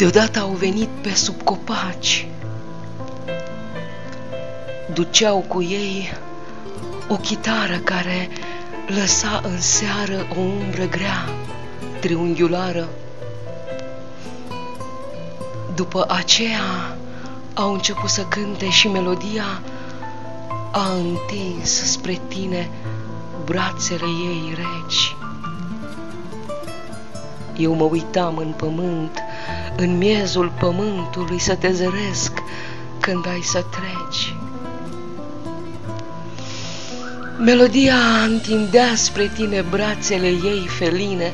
Deodată au venit pe sub copaci. Duceau cu ei o chitară care lăsa în seară o umbră grea, triunghiulară. După aceea au început să cânte și melodia a întins spre tine brațele ei reci. Eu mă uitam în pământ, în miezul pământului să te zăresc când ai să treci. Melodia întindea spre tine brațele ei feline,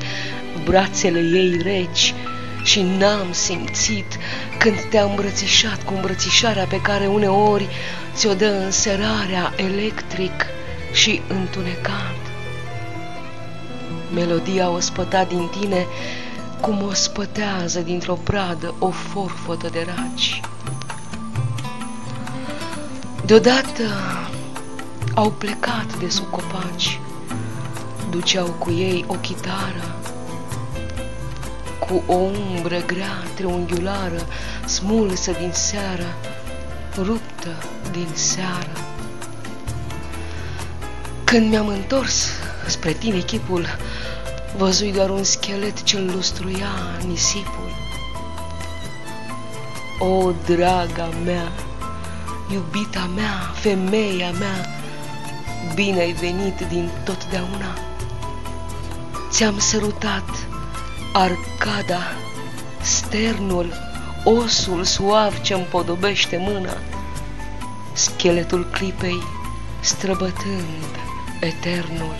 brațele ei reci și n-am simțit când te-a îmbrățișat cu îmbrățișarea pe care uneori ți-o dă înserarea electric și întunecat. Melodia o spăta din tine cum o spătează dintr-o pradă o forfotă de raci. Deodată au plecat de sub copaci, duceau cu ei o chitară, cu o umbră grea, triunghiulară, smulsă din seară, ruptă din seară. Când mi-am întors spre tine chipul, văzui doar un schelet ce lustruia nisipul. O, draga mea, iubita mea, femeia mea, bine ai venit din totdeauna. Ți-am sărutat arcada, sternul, osul suav ce împodobește mâna, scheletul clipei străbătând eternul.